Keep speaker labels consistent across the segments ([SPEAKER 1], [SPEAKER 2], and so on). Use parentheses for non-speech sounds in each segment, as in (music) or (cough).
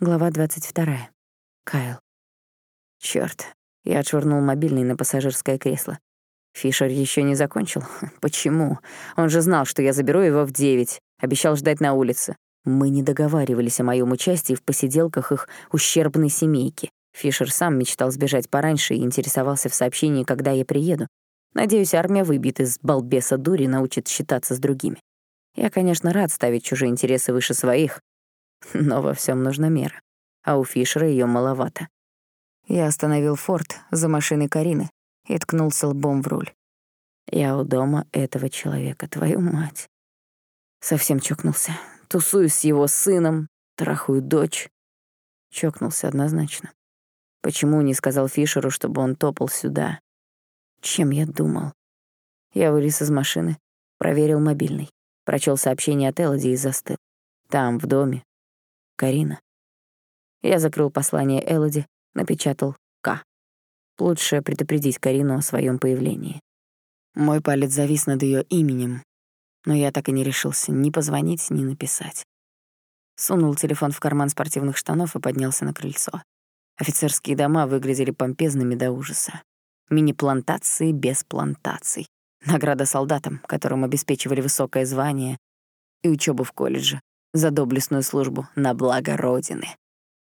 [SPEAKER 1] Глава 22. Кайл. Чёрт, я отшвырнул мобильный на пассажирское кресло. Фишер еще не закончил. (laughs) Почему? Он же знал, что я заберу его в девять, обещал ждать на улице. Мы не договаривались о моем участии в посиделках их ущербной семейки. Фишер сам мечтал сбежать пораньше и интересовался в сообщении, когда я приеду. Надеюсь, армия выбит из балбеса дури научит считаться с другими. Я, конечно, рад ставить чужие интересы выше своих, но во всем нужна мера, а у Фишера ее маловато. Я остановил форт за машиной Карины и ткнулся лбом в руль. Я у дома этого человека, твою мать. Совсем чокнулся. Тусуюсь с его сыном, трахаю дочь. Чокнулся однозначно. Почему не сказал Фишеру, чтобы он топал сюда? Чем я думал? Я вылез из машины, проверил мобильный, прочел сообщение от Элоди и застыл. Там, в доме, Карина. Я закрыл послание Элоди, напечатал «К». Лучше предупредить Карину о своем появлении. Мой палец завис над ее именем, но я так и не решился ни позвонить, ни написать. Сунул телефон в карман спортивных штанов и поднялся на крыльцо. Офицерские дома выглядели помпезными до ужаса. Мини-плантации без плантаций. Награда солдатам, которым обеспечивали высокое звание, и учебу в колледже за доблестную службу на благо Родины.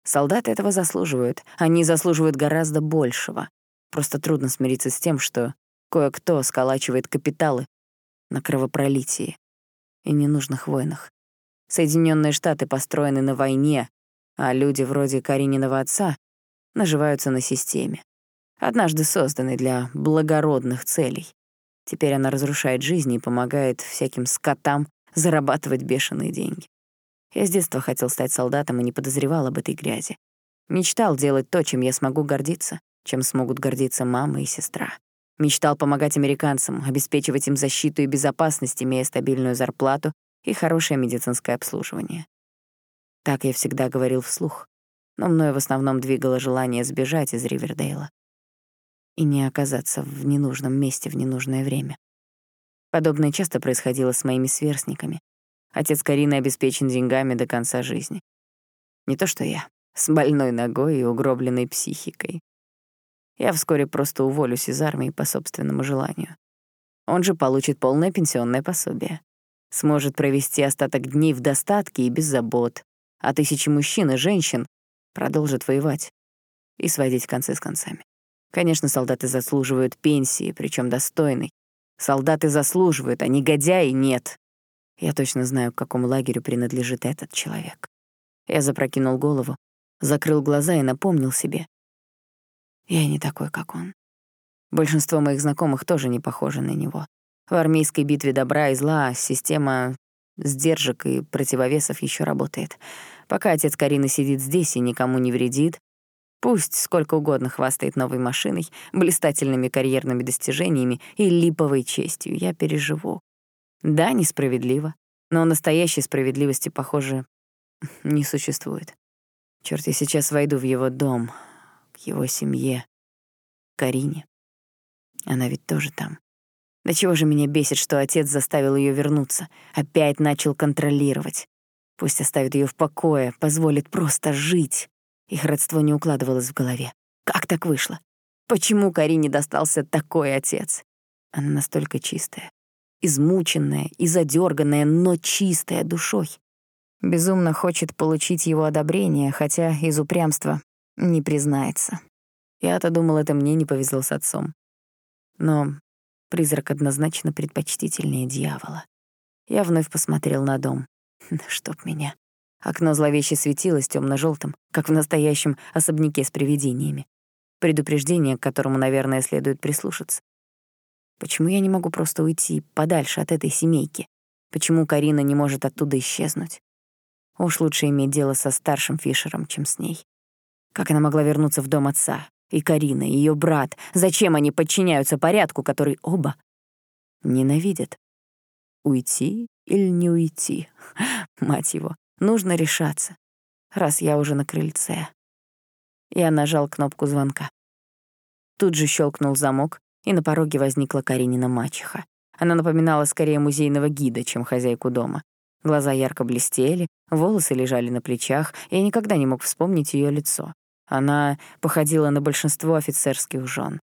[SPEAKER 1] Солдаты этого заслуживают, они заслуживают гораздо большего. Просто трудно смириться с тем, что кое-кто сколачивает капиталы на кровопролитии и ненужных войнах. Соединенные Штаты построены на войне, а люди вроде Карининого отца наживаются на системе, однажды созданной для благородных целей. Теперь она разрушает жизни и помогает всяким скотам зарабатывать бешеные деньги. Я с детства хотел стать солдатом и не подозревал об этой грязи. Мечтал делать то, чем я смогу гордиться, чем смогут гордиться мама и сестра. Мечтал помогать американцам, обеспечивать им защиту и безопасность, имея стабильную зарплату и хорошее медицинское обслуживание. Так я всегда говорил вслух, но мною в основном двигало желание сбежать из Ривердейла и не оказаться в ненужном месте в ненужное время. Подобное часто происходило с моими сверстниками, Отец Карины обеспечен деньгами до конца жизни. Не то что я, с больной ногой и угробленной психикой. Я вскоре просто уволюсь из армии по собственному желанию. Он же получит полное пенсионное пособие. Сможет провести остаток дней в достатке и без забот, а тысячи мужчин и женщин продолжат воевать и сводить концы с концами. Конечно, солдаты заслуживают пенсии, причем достойной. Солдаты заслуживают, а негодяи — нет. Я точно знаю, к какому лагерю принадлежит этот человек. Я запрокинул голову, закрыл глаза и напомнил себе. Я не такой, как он. Большинство моих знакомых тоже не похожи на него. В армейской битве добра и зла система сдержек и противовесов еще работает. Пока отец Карины сидит здесь и никому не вредит, пусть сколько угодно хвастает новой машиной, блистательными карьерными достижениями и липовой честью, я переживу. Да, несправедливо, но настоящей справедливости, похоже, (laughs) не существует. Черт, я сейчас войду в его дом, к его семье, Карине. Она ведь тоже там. Да чего же меня бесит, что отец заставил ее вернуться, опять начал контролировать. Пусть оставит ее в покое, позволит просто жить. Их родство не укладывалось в голове. Как так вышло? Почему Карине достался такой отец? Она настолько чистая, измученная и задерганная, но чистая душой. Безумно хочет получить его одобрение, хотя из упрямства не признается. Я-то думал, это мне не повезло с отцом. Но призрак однозначно предпочтительнее дьявола. Я вновь посмотрел на дом. (laughs) Чтоб меня. Окно зловеще светилось темно желтым как в настоящем особняке с привидениями. Предупреждение, к которому, наверное, следует прислушаться. Почему я не могу просто уйти подальше от этой семейки? Почему Карина не может оттуда исчезнуть? Уж лучше иметь дело со старшим Фишером, чем с ней. Как она могла вернуться в дом отца? И Карина, и её брат. Зачем они подчиняются порядку, который оба ненавидят? Уйти или не уйти? (laughs) Мать его, нужно решаться, раз я уже на крыльце. Я нажал кнопку звонка. Тут же щелкнул замок, и на пороге возникла Каринина мачеха. Она напоминала скорее музейного гида, чем хозяйку дома. Глаза ярко блестели, волосы лежали на плечах, и я никогда не мог вспомнить ее лицо. Она походила на большинство офицерских жен.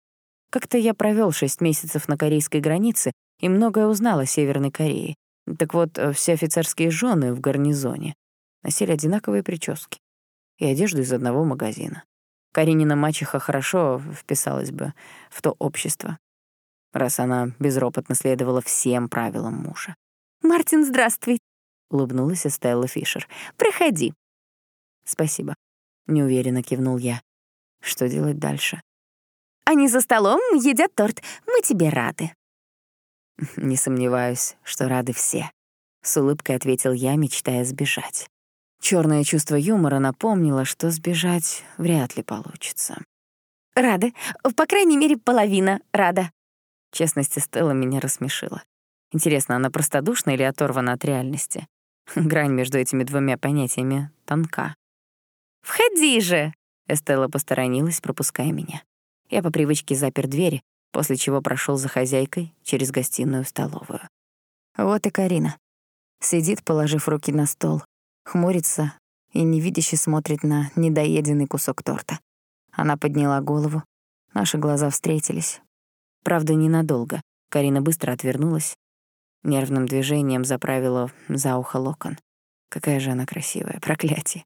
[SPEAKER 1] Как-то я провел шесть месяцев на корейской границе и многое узнал о Северной Корее. Так вот, э, все офицерские жены в гарнизоне носили одинаковые прически и одежду из одного магазина. Каринина мачеха хорошо вписалась бы в то общество, раз она безропотно следовала всем правилам мужа.
[SPEAKER 2] «Мартин, здравствуй», —
[SPEAKER 1] улыбнулась Стелла Фишер.
[SPEAKER 2] «Проходи».
[SPEAKER 1] «Спасибо», — неуверенно кивнул я. «Что делать дальше?»
[SPEAKER 2] «Они за столом едят торт. Мы тебе рады».
[SPEAKER 1] «Не сомневаюсь, что рады все», — с улыбкой ответил я, мечтая сбежать. Чёрное чувство юмора напомнило, что сбежать вряд ли получится.
[SPEAKER 2] «Рада. По крайней мере, половина рада».
[SPEAKER 1] Честность Стелла меня рассмешила. Интересно, она простодушна или оторвана от реальности? (laughs) Грань между этими двумя понятиями тонка.
[SPEAKER 2] «Входи же!»
[SPEAKER 1] Эстелла посторонилась, пропуская меня. Я по привычке запер двери, после чего прошел за хозяйкой через гостиную в столовую. Вот и Карина. Сидит, положив руки на стол, хмурится и невидяще смотрит на недоеденный кусок торта. Она подняла голову, наши глаза встретились. Правда, ненадолго. Карина быстро отвернулась, нервным движением заправила за ухо локон. Какая же она красивая, проклятие.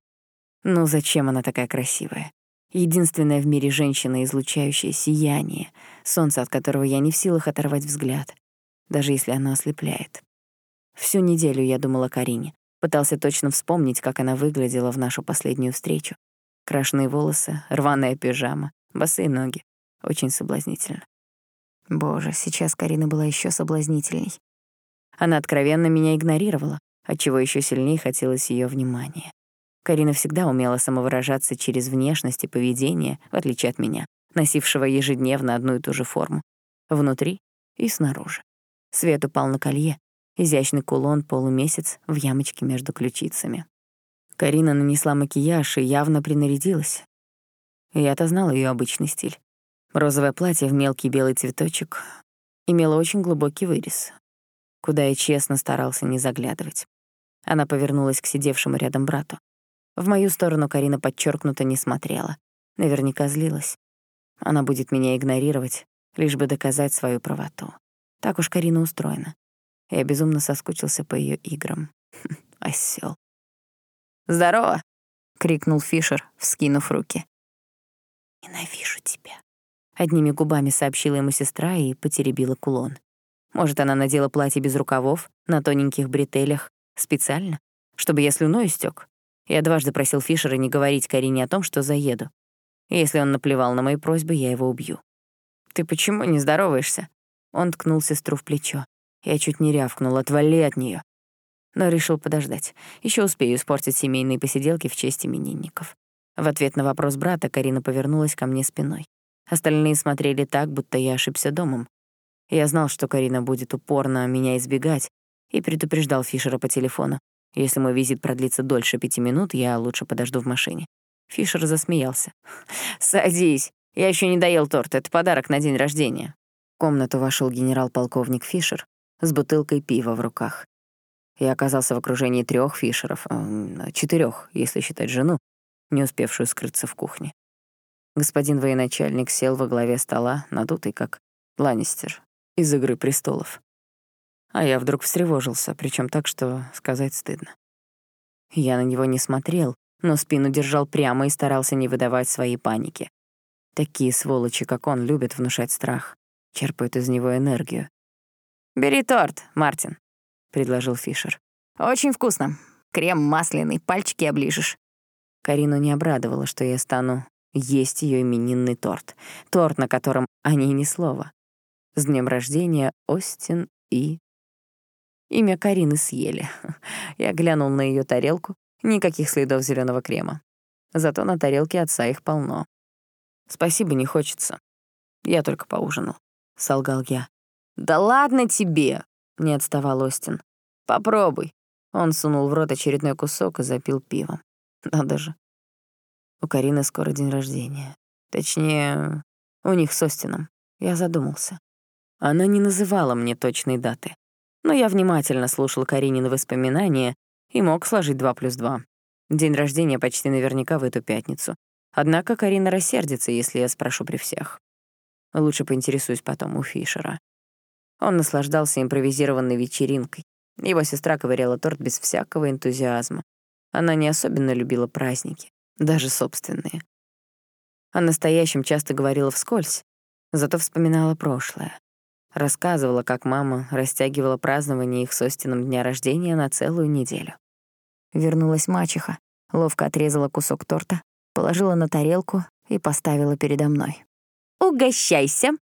[SPEAKER 1] Ну зачем она такая красивая? Единственная в мире женщина, излучающая сияние, солнце, от которого я не в силах оторвать взгляд, даже если оно ослепляет. Всю неделю я думала о Карине, пытался точно вспомнить, как она выглядела в нашу последнюю встречу. Крашеные волосы, рваная пижама, босые ноги. Очень соблазнительно. Боже, сейчас Карина была еще соблазнительней. Она откровенно меня игнорировала, отчего еще сильнее хотелось ее внимания. Карина всегда умела самовыражаться через внешность и поведение, в отличие от меня, носившего ежедневно одну и ту же форму. Внутри и снаружи. Свет упал на колье, изящный кулон полумесяц в ямочке между ключицами. Карина нанесла макияж и явно принарядилась. Я-то знала ее обычный стиль. Розовое платье в мелкий белый цветочек имело очень глубокий вырез, куда я честно старался не заглядывать. Она повернулась к сидевшему рядом брату. В мою сторону Карина подчеркнуто не смотрела. Наверняка злилась. Она будет меня игнорировать, лишь бы доказать свою правоту. Так уж Карина устроена. Я безумно соскучился по ее играм. (laughs) Осёл. «Здорово!» — крикнул Фишер, вскинув руки. «Ненавижу тебя», — одними губами сообщила ему сестра и потеребила кулон. Может, она надела платье без рукавов, на тоненьких бретелях, специально, чтобы я слюной истек. Я дважды просил Фишера не говорить Карине о том, что заеду. Если он наплевал на мои просьбы, я его убью. «Ты почему не здороваешься?» Он ткнул сестру в плечо. Я чуть не рявкнул, отвали от нее. Но решил подождать. Еще успею испортить семейные посиделки в честь именинников. В ответ на вопрос брата Карина повернулась ко мне спиной. Остальные смотрели так, будто я ошибся домом. Я знал, что Карина будет упорно меня избегать, и предупреждал Фишера по телефону. Если мой визит продлится дольше пяти минут, я лучше подожду в машине. Фишер засмеялся. (laughs) «Садись. Я еще не доел торт. Это подарок на день рождения». В комнату вошел генерал-полковник Фишер с бутылкой пива в руках. Я оказался в окружении трех Фишеров, э, четырех, если считать жену, не успевшую скрыться в кухне. Господин военачальник сел во главе стола, надутый как Ланнистер из «Игры престолов». А я вдруг встревожился, причем так, что сказать стыдно. Я на него не смотрел, но спину держал прямо и старался не выдавать своей паники. Такие сволочи, как он, любят внушать страх, черпают из него энергию. «Бери торт, Мартин», — предложил Фишер. «Очень вкусно. Крем масляный, пальчики оближешь». Карину не обрадовало, что я стану есть ее именинный торт. Торт, на котором о ней ни слова. С днем рождения, Остин и Имя Карины съели. Я глянул на ее тарелку. Никаких следов зеленого крема. Зато на тарелке отца их полно. Спасибо, не хочется. Я только поужинал. Солгал я. «Да ладно тебе!» — не отставал Остин. «Попробуй». Он сунул в рот очередной кусок и запил пивом. Надо же. У Карины скоро день рождения. Точнее, у них с Остином. Я задумался. Она не называла мне точной даты. Но я внимательно слушал Каринины воспоминания и мог сложить два плюс два. День рождения почти наверняка в эту пятницу. Однако Карина рассердится, если я спрошу при всех. Лучше поинтересуюсь потом у Фишера. Он наслаждался импровизированной вечеринкой. Его сестра ковыряла торт без всякого энтузиазма. Она не особенно любила праздники, даже собственные. О настоящем часто говорила вскользь, зато вспоминала прошлое. Рассказывала, как мама растягивала празднование их с Остином дня рождения на целую неделю. Вернулась мачеха, ловко отрезала кусок торта, положила на тарелку и поставила передо мной.
[SPEAKER 2] «Угощайся!»
[SPEAKER 1] —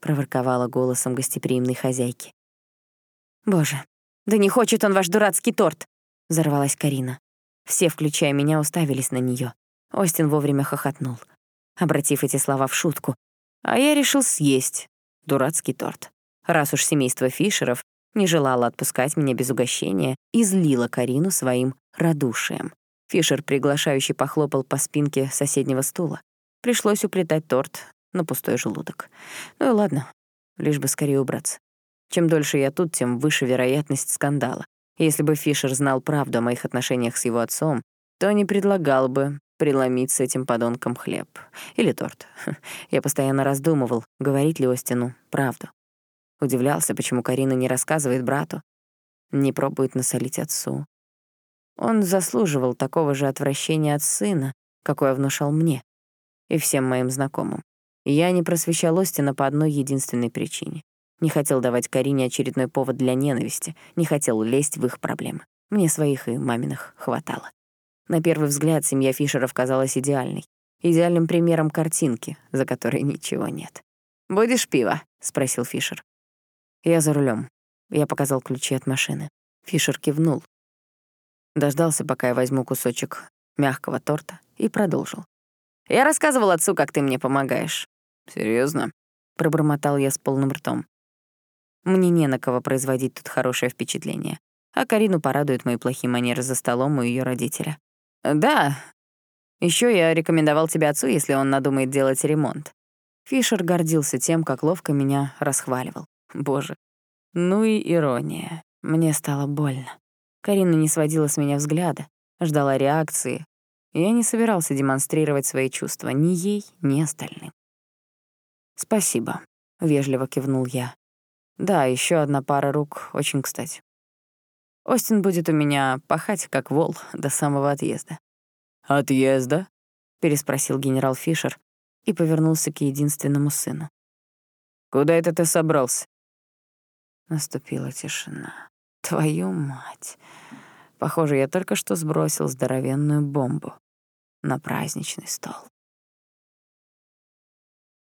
[SPEAKER 1] проворковала голосом гостеприимной хозяйки. «Боже, да не хочет он ваш дурацкий торт!» — взорвалась Карина. Все, включая меня, уставились на нее. Остин вовремя хохотнул, обратив эти слова в шутку. А я решил съесть дурацкий торт. Раз уж семейство Фишеров не желало отпускать меня без угощения и злило Карину своим радушием. Фишер приглашающий похлопал по спинке соседнего стула. Пришлось уплетать торт на пустой желудок. Ну и ладно, лишь бы скорее убраться. Чем дольше я тут, тем выше вероятность скандала. Если бы Фишер знал правду о моих отношениях с его отцом, то не предлагал бы преломить с этим подонком хлеб. Или торт. (laughs) Я постоянно раздумывал, говорить ли Остину правду. Удивлялся, почему Карина не рассказывает брату, не пробует насолить отцу. Он заслуживал такого же отвращения от сына, какое внушал мне и всем моим знакомым. Я не просвещал Остина по одной единственной причине. Не хотел давать Карине очередной повод для ненависти, не хотел лезть в их проблемы. Мне своих и маминых хватало. На первый взгляд семья Фишеров казалась идеальной. Идеальным примером картинки, за которой ничего нет. «Будешь пиво?» — спросил Фишер. «Я за рулем. Я показал ключи от машины. Фишер кивнул. Дождался, пока я возьму кусочек мягкого торта, и продолжил. «Я рассказывал отцу, как ты мне помогаешь». Серьезно? пробормотал я с полным ртом. Мне не на кого производить тут хорошее впечатление, а Карину порадуют мои плохие манеры за столом у ее родителя. «Да. Еще я рекомендовал тебе отцу, если он надумает делать ремонт». Фишер гордился тем, как ловко меня расхваливал. Боже. Ну и ирония. Мне стало больно. Карина не сводила с меня взгляда, ждала реакции. Я не собирался демонстрировать свои чувства ни ей, ни остальным. «Спасибо», — вежливо кивнул я. «Да, еще одна пара рук, очень кстати. Остин будет у меня пахать, как вол, до самого отъезда». «Отъезда?» — переспросил генерал Фишер и повернулся к единственному сыну. «Куда это ты собрался?» Наступила тишина. «Твою мать!» Похоже, я только что сбросил здоровенную бомбу на праздничный стол.